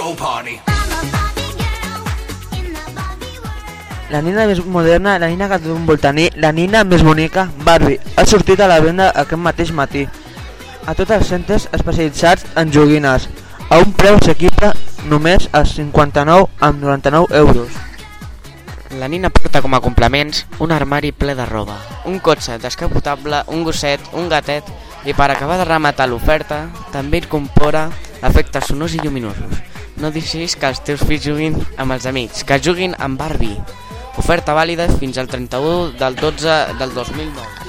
go party. La nina més moderna, la nina que tothom vol tenir, la nina més bonica, Barbie, ha sortit a la venda aquest mateix matí. A tots els centres especialitzats en joguines, a un preu assequible només a 59 amb 99 euros. La nina porta com a complements un armari ple de roba, un cotxe descapotable, un gosset, un gatet i per acabar de rematar l'oferta també incorpora efectes sonors i lluminosos. No deixis que els teus fills juguin amb els amics, que juguin amb Barbie. Oferta vàlida fins al 31 del 12 del 2009.